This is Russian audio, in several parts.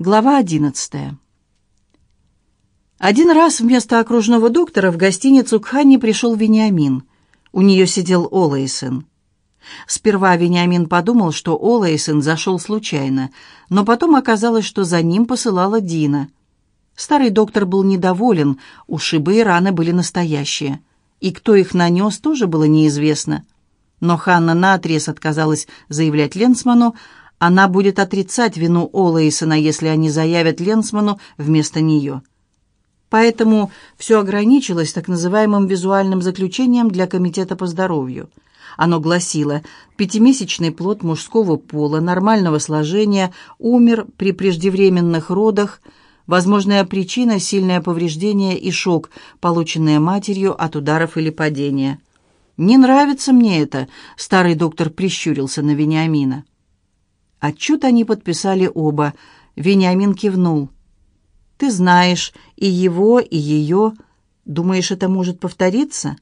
Глава одиннадцатая. Один раз вместо окружного доктора в гостиницу к Ханне пришел Вениамин. У нее сидел Олэйсон. Сперва Вениамин подумал, что Олэйсон зашел случайно, но потом оказалось, что за ним посылала Дина. Старый доктор был недоволен, ушибы и раны были настоящие. И кто их нанес, тоже было неизвестно. Но Ханна наотрез отказалась заявлять Ленсману, она будет отрицать вину Олэйсона, если они заявят Ленсману вместо нее. Поэтому все ограничилось так называемым визуальным заключением для Комитета по здоровью. Оно гласило, пятимесячный плод мужского пола, нормального сложения, умер при преждевременных родах, возможная причина – сильное повреждение и шок, полученные матерью от ударов или падения. «Не нравится мне это», – старый доктор прищурился на Вениамина. Отчет они подписали оба. Вениамин кивнул. «Ты знаешь и его, и ее. Думаешь, это может повториться?»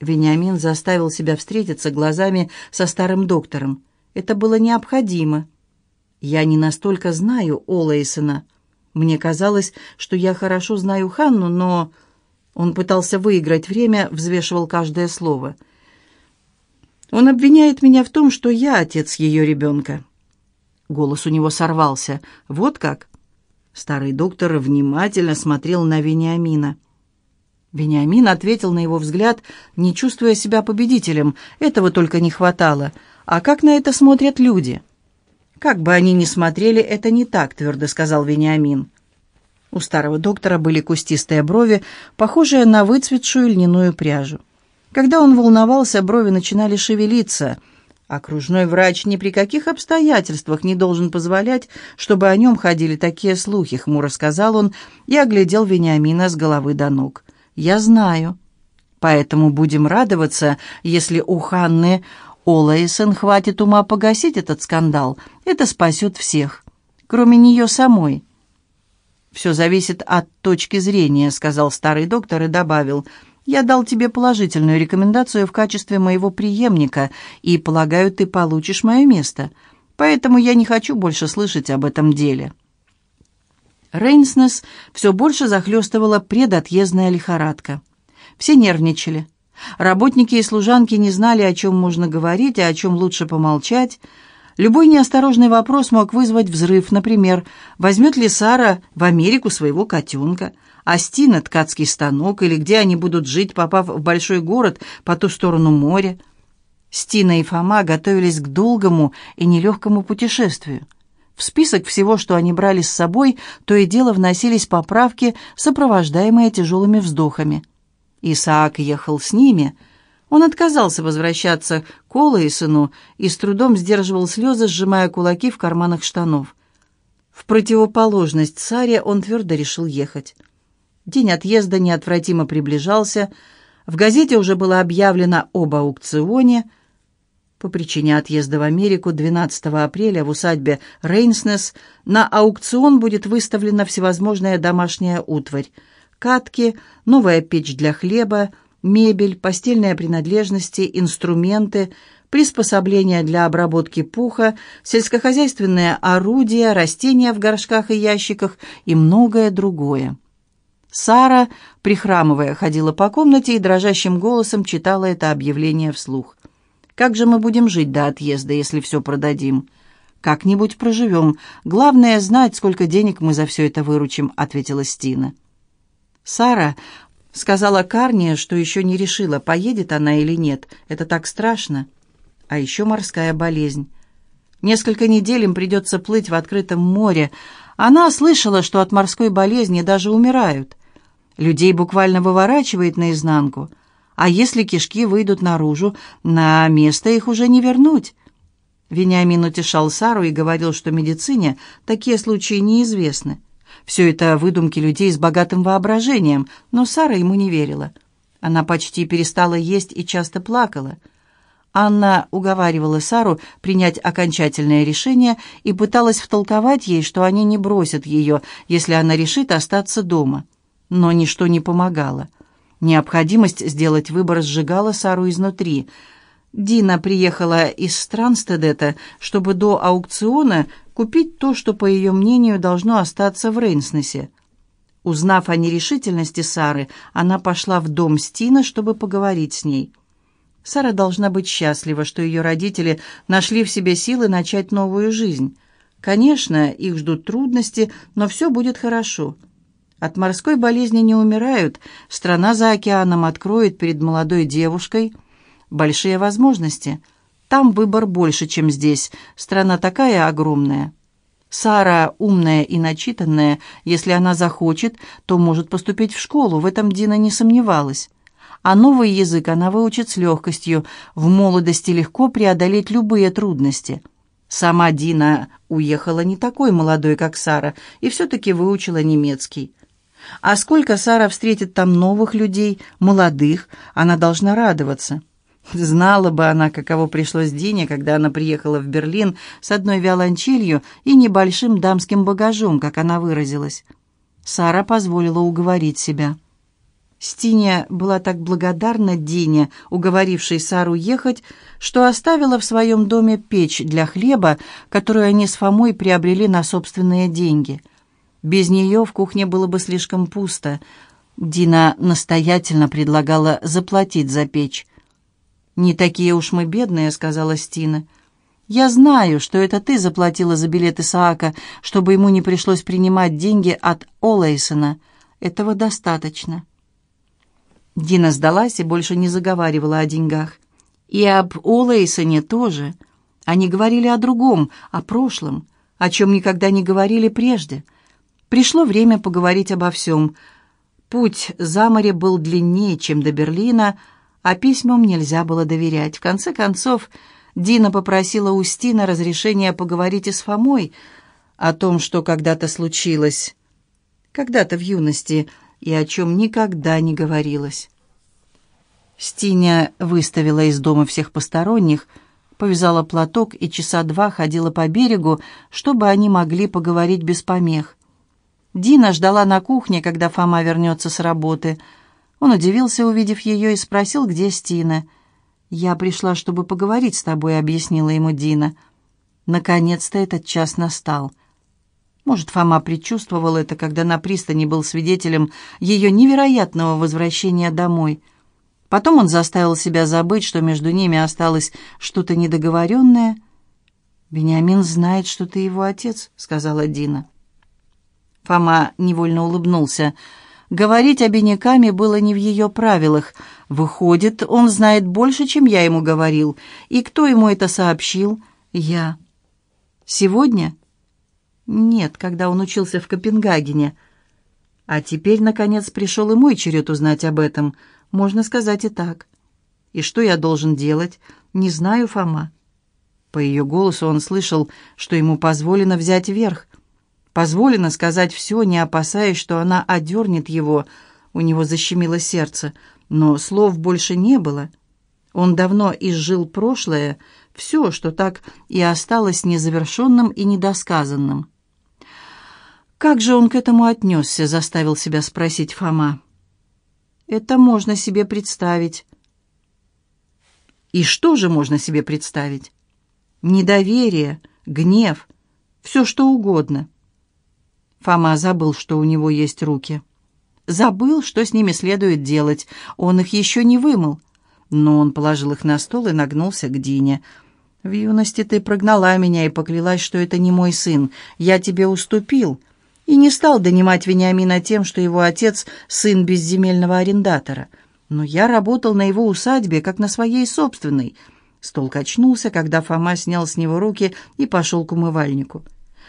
Вениамин заставил себя встретиться глазами со старым доктором. Это было необходимо. «Я не настолько знаю Олэйсона. Мне казалось, что я хорошо знаю Ханну, но...» Он пытался выиграть время, взвешивал каждое слово – он обвиняет меня в том, что я отец ее ребенка». Голос у него сорвался. «Вот как?» Старый доктор внимательно смотрел на Вениамина. Вениамин ответил на его взгляд, не чувствуя себя победителем. Этого только не хватало. А как на это смотрят люди? «Как бы они ни смотрели, это не так», — твердо сказал Вениамин. У старого доктора были кустистые брови, похожие на выцветшую льняную пряжу. Когда он волновался, брови начинали шевелиться. Окружной врач ни при каких обстоятельствах не должен позволять, чтобы о нем ходили такие слухи, хмуро сказал он и оглядел Вениамина с головы до ног. «Я знаю. Поэтому будем радоваться, если у Ханны Олэйсон хватит ума погасить этот скандал. Это спасет всех, кроме нее самой». «Все зависит от точки зрения», — сказал старый доктор и добавил — я дал тебе положительную рекомендацию в качестве моего преемника, и, полагаю, ты получишь мое место. Поэтому я не хочу больше слышать об этом деле». Рейнснес все больше захлестывала предотъездная лихорадка. Все нервничали. Работники и служанки не знали, о чем можно говорить, а о чем лучше помолчать. Любой неосторожный вопрос мог вызвать взрыв, например, возьмет ли Сара в Америку своего котенка – Астина, ткацкий станок, или где они будут жить, попав в большой город по ту сторону моря. Стина и Фома готовились к долгому и нелегкому путешествию. В список всего, что они брали с собой, то и дело вносились поправки, сопровождаемые тяжелыми вздохами. Исаак ехал с ними. Он отказался возвращаться к Олэйсону и с трудом сдерживал слезы, сжимая кулаки в карманах штанов. В противоположность Саре он твердо решил ехать. День отъезда неотвратимо приближался. В газете уже было объявлено об аукционе. По причине отъезда в Америку 12 апреля в усадьбе Рейнснес на аукцион будет выставлена всевозможная домашняя утварь. Катки, новая печь для хлеба, мебель, постельные принадлежности, инструменты, приспособления для обработки пуха, сельскохозяйственные орудия, растения в горшках и ящиках и многое другое. Сара, прихрамывая, ходила по комнате и дрожащим голосом читала это объявление вслух. «Как же мы будем жить до отъезда, если все продадим?» «Как-нибудь проживем. Главное, знать, сколько денег мы за все это выручим», — ответила Стина. Сара сказала Карне, что еще не решила, поедет она или нет. Это так страшно. А еще морская болезнь. Несколько недель им придется плыть в открытом море. Она слышала, что от морской болезни даже умирают. Людей буквально выворачивает наизнанку. А если кишки выйдут наружу, на место их уже не вернуть. Вениамин утешал Сару и говорил, что медицине такие случаи неизвестны. Все это выдумки людей с богатым воображением, но Сара ему не верила. Она почти перестала есть и часто плакала. Анна уговаривала Сару принять окончательное решение и пыталась втолковать ей, что они не бросят ее, если она решит остаться дома но ничто не помогало. Необходимость сделать выбор сжигала Сару изнутри. Дина приехала из Странстедета, чтобы до аукциона купить то, что, по ее мнению, должно остаться в Рейнснесе. Узнав о нерешительности Сары, она пошла в дом Стина, чтобы поговорить с ней. Сара должна быть счастлива, что ее родители нашли в себе силы начать новую жизнь. Конечно, их ждут трудности, но все будет хорошо. От морской болезни не умирают. Страна за океаном откроет перед молодой девушкой большие возможности. Там выбор больше, чем здесь. Страна такая огромная. Сара умная и начитанная. Если она захочет, то может поступить в школу. В этом Дина не сомневалась. А новый язык она выучит с легкостью. В молодости легко преодолеть любые трудности. Сама Дина уехала не такой молодой, как Сара, и все-таки выучила немецкий. А сколько Сара встретит там новых людей, молодых, она должна радоваться. Знала бы она, каково пришлось Дине, когда она приехала в Берлин с одной виолончелью и небольшим дамским багажом, как она выразилась. Сара позволила уговорить себя. Стиня была так благодарна Дине, уговорившей Сару ехать, что оставила в своем доме печь для хлеба, которую они с Фомой приобрели на собственные деньги – без нее в кухне было бы слишком пусто. Дина настоятельно предлагала заплатить за печь. «Не такие уж мы бедные», — сказала Стина. «Я знаю, что это ты заплатила за билет Исаака, чтобы ему не пришлось принимать деньги от Олэйсона. Этого достаточно». Дина сдалась и больше не заговаривала о деньгах. И об Олэйсоне тоже. Они говорили о другом, о прошлом, о чем никогда не говорили прежде — Пришло время поговорить обо всем. Путь за море был длиннее, чем до Берлина, а письмам нельзя было доверять. В конце концов, Дина попросила у Стина разрешения поговорить и с Фомой о том, что когда-то случилось, когда-то в юности, и о чем никогда не говорилось. Стиня выставила из дома всех посторонних, повязала платок и часа два ходила по берегу, чтобы они могли поговорить без помех. Дина ждала на кухне, когда Фома вернется с работы. Он удивился, увидев ее, и спросил, где Стина. «Я пришла, чтобы поговорить с тобой», — объяснила ему Дина. Наконец-то этот час настал. Может, Фома предчувствовал это, когда на пристани был свидетелем ее невероятного возвращения домой. Потом он заставил себя забыть, что между ними осталось что-то недоговоренное. «Бениамин знает, что ты его отец», — сказала Дина. Фома невольно улыбнулся. Говорить обиняками было не в ее правилах. Выходит, он знает больше, чем я ему говорил. И кто ему это сообщил? Я. Сегодня? Нет, когда он учился в Копенгагене. А теперь, наконец, пришел и мой черед узнать об этом. Можно сказать и так. И что я должен делать? Не знаю, Фома. По ее голосу он слышал, что ему позволено взять верх. Позволено сказать все, не опасаясь, что она одернет его. У него защемило сердце, но слов больше не было. Он давно изжил прошлое, все, что так и осталось незавершенным и недосказанным. «Как же он к этому отнесся?» — заставил себя спросить Фома. «Это можно себе представить». «И что же можно себе представить?» «Недоверие, гнев, все что угодно». Фома забыл, что у него есть руки. Забыл, что с ними следует делать. Он их еще не вымыл. Но он положил их на стол и нагнулся к Дине. «В юности ты прогнала меня и поклялась, что это не мой сын. Я тебе уступил» и не стал донимать Вениамина тем, что его отец – сын безземельного арендатора. Но я работал на его усадьбе, как на своей собственной. Стол качнулся, когда Фома снял с него руки и пошел к умывальнику.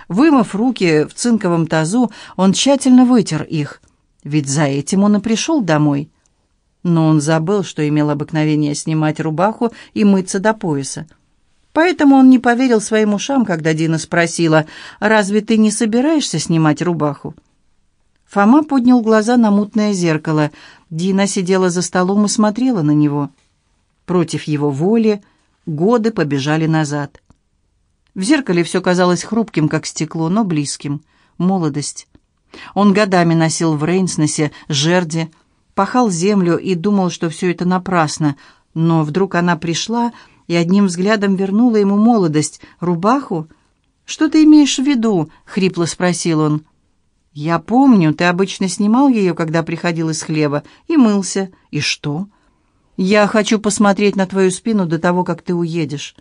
Вымыв руки в цинковом тазу, он тщательно вытер их, ведь за этим он и пришел домой. Но он забыл, что имел обыкновение снимать рубаху и мыться до пояса. Поэтому он не поверил своим ушам, когда Дина спросила, «Разве ты не собираешься снимать рубаху?» Фома поднял глаза на мутное зеркало. Дина сидела за столом и смотрела на него. Против его воли годы побежали назад. В зеркале все казалось хрупким, как стекло, но близким. Молодость. Он годами носил в Рейнснесе жерди, пахал землю и думал, что все это напрасно. Но вдруг она пришла и одним взглядом вернула ему молодость, рубаху. «Что ты имеешь в виду?» — хрипло спросил он. «Я помню, ты обычно снимал ее, когда приходил из хлеба, и мылся. И что?» «Я хочу посмотреть на твою спину до того, как ты уедешь».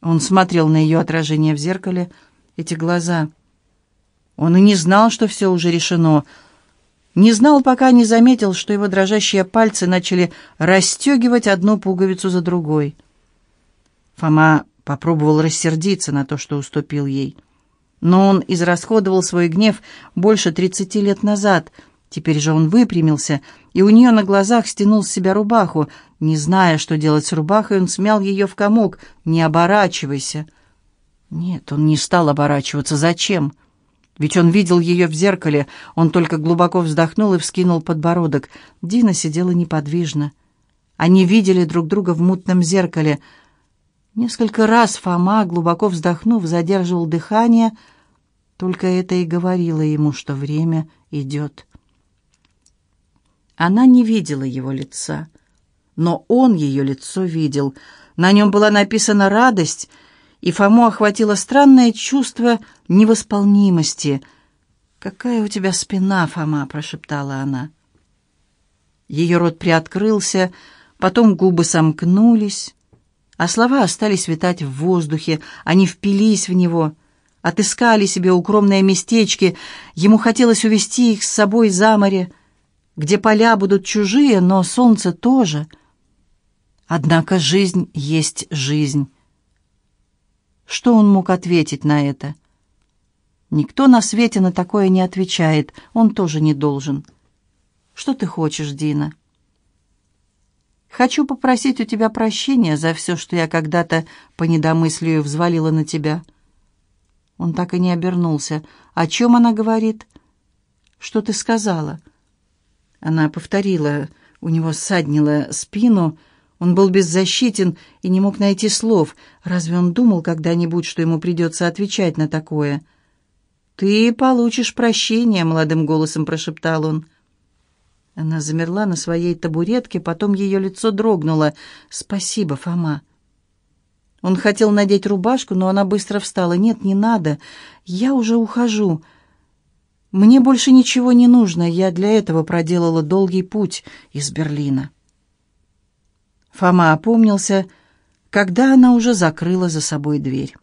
Он смотрел на ее отражение в зеркале, эти глаза. Он и не знал, что все уже решено. Не знал, пока не заметил, что его дрожащие пальцы начали расстегивать одну пуговицу за другой. Фома попробовал рассердиться на то, что уступил ей. Но он израсходовал свой гнев больше тридцати лет назад. Теперь же он выпрямился, и у нее на глазах стянул с себя рубаху. Не зная, что делать с рубахой, он смял ее в комок. «Не оборачивайся!» Нет, он не стал оборачиваться. Зачем? Ведь он видел ее в зеркале. Он только глубоко вздохнул и вскинул подбородок. Дина сидела неподвижно. Они видели друг друга в мутном зеркале — Несколько раз Фома, глубоко вздохнув, задерживал дыхание, только это и говорило ему, что время идет. Она не видела его лица, но он ее лицо видел. На нем была написана радость, и Фому охватило странное чувство невосполнимости. «Какая у тебя спина, Фома!» — прошептала она. Ее рот приоткрылся, потом губы сомкнулись а слова остались витать в воздухе, они впились в него, отыскали себе укромные местечки, ему хотелось увести их с собой за море, где поля будут чужие, но солнце тоже. Однако жизнь есть жизнь. Что он мог ответить на это? Никто на свете на такое не отвечает, он тоже не должен. Что ты хочешь, Дина?» Хочу попросить у тебя прощения за все, что я когда-то по недомыслию взвалила на тебя». Он так и не обернулся. «О чем она говорит?» «Что ты сказала?» Она повторила, у него ссаднило спину, он был беззащитен и не мог найти слов. Разве он думал когда-нибудь, что ему придется отвечать на такое? «Ты получишь прощение», — молодым голосом прошептал он. Она замерла на своей табуретке, потом ее лицо дрогнуло. «Спасибо, Фома». Он хотел надеть рубашку, но она быстро встала. «Нет, не надо. Я уже ухожу. Мне больше ничего не нужно. Я для этого проделала долгий путь из Берлина». Фома опомнился, когда она уже закрыла за собой дверь.